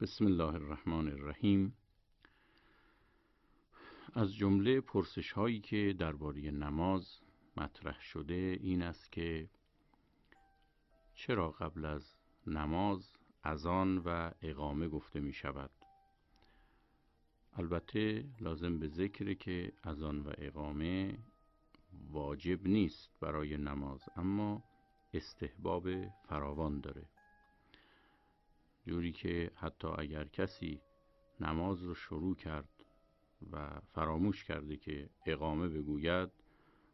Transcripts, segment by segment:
بسم الله الرحمن الرحیم. از جمله پرسش هایی که درباره نماز مطرح شده این است که چرا قبل از نماز اذان و اقامه گفته می شود البته لازم به ذکره که اذان و اقامه واجب نیست برای نماز اما استحباب فراوان داره. جوری که حتی اگر کسی نماز رو شروع کرد و فراموش کرده که اقامه بگوید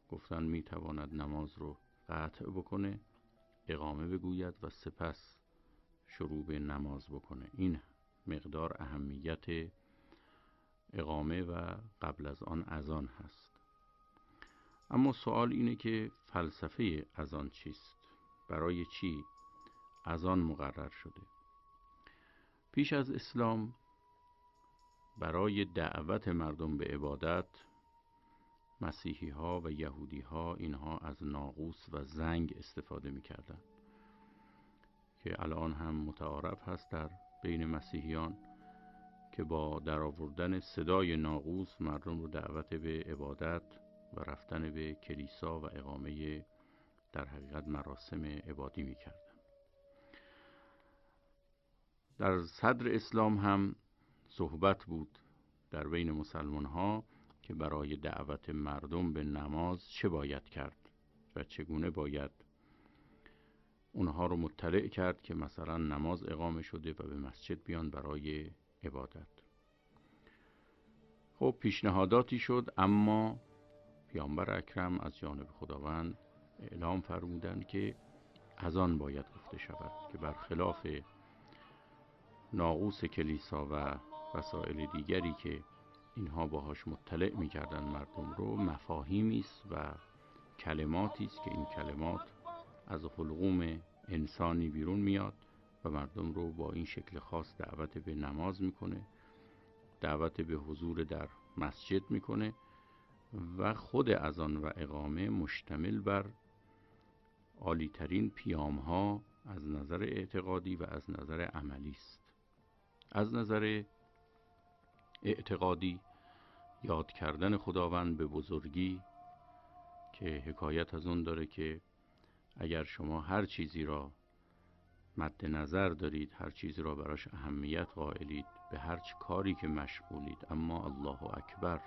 گفتن می‌تواند نماز رو قطع بکنه اقامه بگوید و سپس شروع به نماز بکنه. این مقدار اهمیت اقامه و قبل از آن اذان هست. اما سوال اینه که فلسفه اذان چیست؟ برای چی اذان مقرر شده؟ پیش از اسلام برای دعوت مردم به عبادت مسیحی ها و یهودی ها اینها از ناقوس و زنگ استفاده می‌کردند که الان هم متعارف هست در بین مسیحیان که با درآوردن صدای ناقوس مردم رو دعوت به عبادت و رفتن به کلیسا و اقامه در حقیقت مراسم عبادی می‌کردن در صدر اسلام هم صحبت بود در بین مسلمان ها که برای دعوت مردم به نماز چه باید کرد و چگونه باید اونها رو مطلع کرد که مثلا نماز اقامه شده و به مسجد بیان برای عبادت. خب پیشنهاداتی شد اما پیامبر اکرم از جانب خداوند اعلام فرمودند که از آن باید گفته شود که برخلاف ناقوس کلیسا و وسایل دیگری که اینها باهاش مطلع می‌کردن مردم رو مفاهیمی است و کلماتی است که این کلمات از حلقوم انسانی بیرون میاد و مردم رو با این شکل خاص دعوت به نماز می‌کنه دعوت به حضور در مسجد می‌کنه و خود از آن و اقامه مشتمل بر عالیترین پیام ها از نظر اعتقادی و از نظر عملی است. از نظر اعتقادی یاد کردن خداوند به بزرگی که حکایت از اون داره که اگر شما هر چیزی را مد نظر دارید هر چیزی را براش اهمیت قائلید به هر چه کاری که مشغولید اما الله اکبر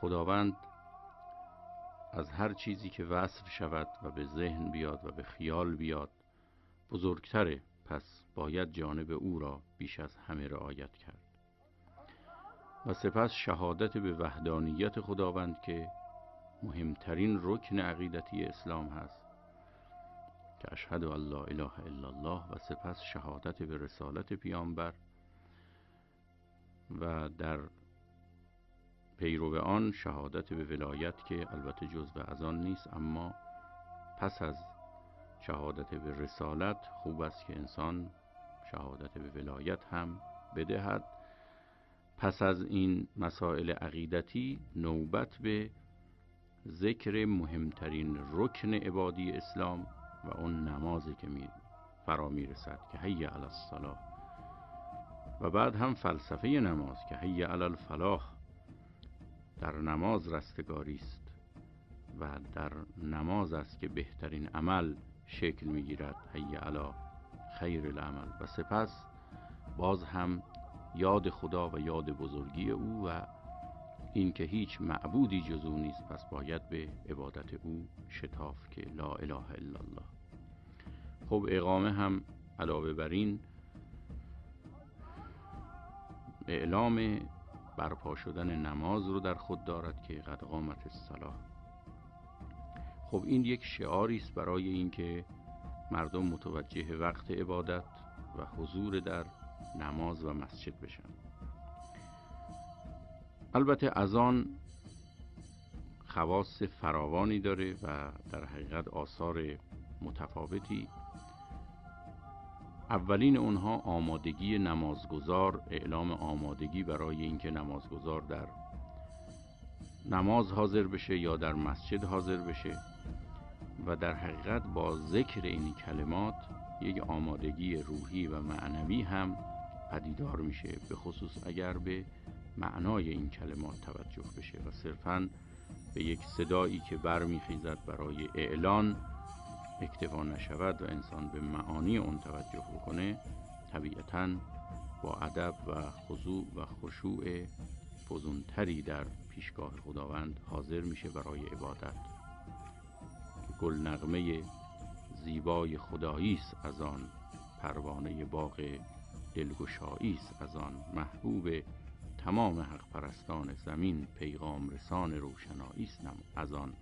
خداوند از هر چیزی که وصف شود و به ذهن بیاد و به خیال بیاد بزرگتره. پس باید جانب او را بیش از همه رعایت کرد. و سپس شهادت به وحدانیت خداوند که مهمترین رکن عقیدتی اسلام هست. که اشهد ان لا اله الا الله و سپس شهادت به رسالت پیامبر. و در پیرو آن شهادت به ولایت که البته جزو از آن نیست اما پس از شهادت به رسالت خوب است که انسان شهادت به ولایت هم بدهد. پس از این مسائل عقیدتی نوبت به ذکر مهمترین رکن عبادی اسلام و اون نمازی که می فرا می‌رسد که حی علی الصلاه و بعد هم فلسفه نماز که حی علی الفلاح در نماز رستگاری است و در نماز است که بهترین عمل شکل می‌گیرد. حی علا خیر العمل. و سپس باز هم یاد خدا و یاد بزرگی او و اینکه هیچ معبودی جز او نیست پس باید به عبادت او شتاف که لا اله الا الله. خب اقامه هم علاوه بر این اعلام برپا شدن نماز رو در خود دارد که قد قامت الصلاه خب این یک شعاری است برای اینکه مردم متوجه وقت عبادت و حضور در نماز و مسجد بشن. البته از آن خواص فراوانی داره و در حقیقت آثار متفاوتی. اولین اونها آمادگی نمازگزار اعلام آمادگی برای اینکه نمازگزار در نماز حاضر بشه یا در مسجد حاضر بشه و در حقیقت با ذکر این کلمات یک آمادگی روحی و معنوی هم پدیدار میشه به خصوص اگر به معنای این کلمات توجه بشه و صرفا به یک صدایی که برمیخیزد برای اعلان اکتفا نشود و انسان به معانی اون توجه بکنه طبیعتا با ادب و خضوع و خشوع فزونتری در پیشگاه خداوند حاضر میشه برای عبادت. گل نغمه زیبای خدایی است از آن پروانه باغ دلگشایی است از آن. محبوب تمام حق پرستان زمین پیغام رسان روشنایی است از آن.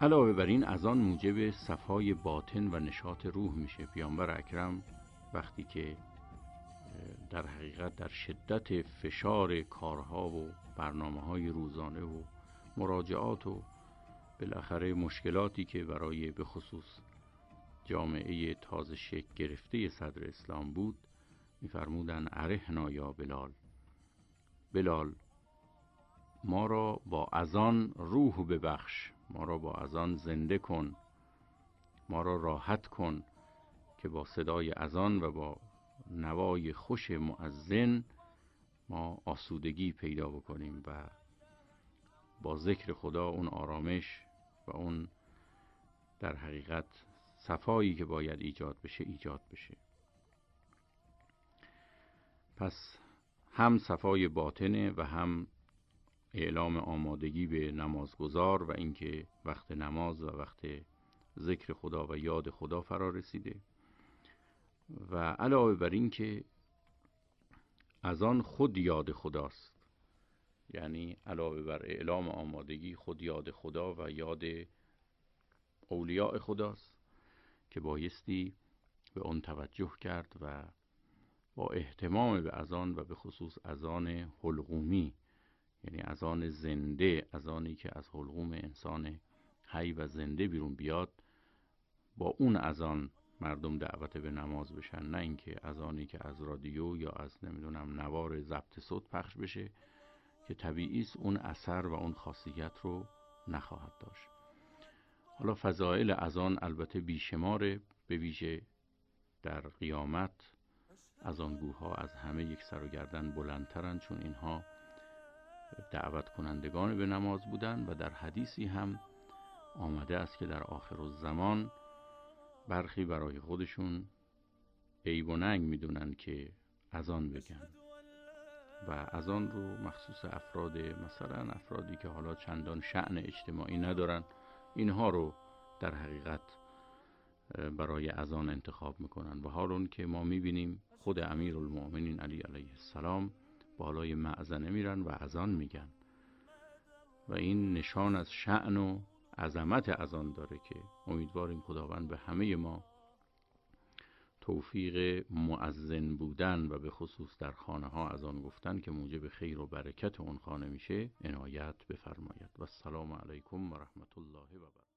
علاوه بر این از آن موجب صفای باطن و نشاط روح میشه. پیامبر اکرم وقتی که در حقیقت در شدت فشار کارها و برنامه های روزانه و مراجعات و بالاخره مشکلاتی که برای به خصوص جامعه تازه شکل گرفته صدر اسلام بود میفرمودن ارهنا یا بلال؟ بلال ما را با ازان روح ببخش ما را با ازان زنده کن ما را راحت کن که با صدای ازان و با نوای خوش معزن ما آسودگی پیدا بکنیم و با ذکر خدا اون آرامش و اون در حقیقت صفایی که باید ایجاد بشه ایجاد بشه. پس هم صفای باطنه و هم اعلام آمادگی به نمازگذار و اینکه وقت نماز و وقت ذکر خدا و یاد خدا فرا رسیده. و علاوه بر این که از آن خود یاد خداست. یعنی علاوه بر اعلام آمادگی خود یاد خدا و یاد اولیاء خداست که بایستی به آن توجه کرد و با احتمام به اذان و به خصوص اذان حلقومی یعنی اذان زنده اذانی که از حلقوم انسان حی و زنده بیرون بیاد با اون اذان مردم دعوت به نماز بشن نه اینکه اذانی که از رادیو یا از نمی‌دونم نوار ضبط صوت پخش بشه که طبیعی است اون اثر و اون خاصیت رو نخواهد داشت. حالا فضائل اذان البته بیشماره به ویژه در قیامت از گوها از همه یک سر و گردن بلندترند چون اینها دعوت کنندگان به نماز بودند و در حدیثی هم آمده است که در آخر الزمان برخی برای خودشون عیب و ننگ می‌دونن که اذان بگن. و از آن رو مخصوص افراد مثلا افرادی که حالا چندان شعن اجتماعی ندارن اینها رو در حقیقت برای اذان انتخاب می‌کنن. و حال که ما می‌بینیم خود امیر المؤمنین علی علیه السلام بالای معزنه میرن و اذان میگن. و این نشان از شعن و عظمت اذان داره که امیدواریم خداوند به همه ما توفیق معزن بودن و به خصوص در خانه ها از آن گفتن که موجب خیر و برکت اون خانه میشه عنایت بفرماید. و السلام علیکم و رحمت الله و برکاته.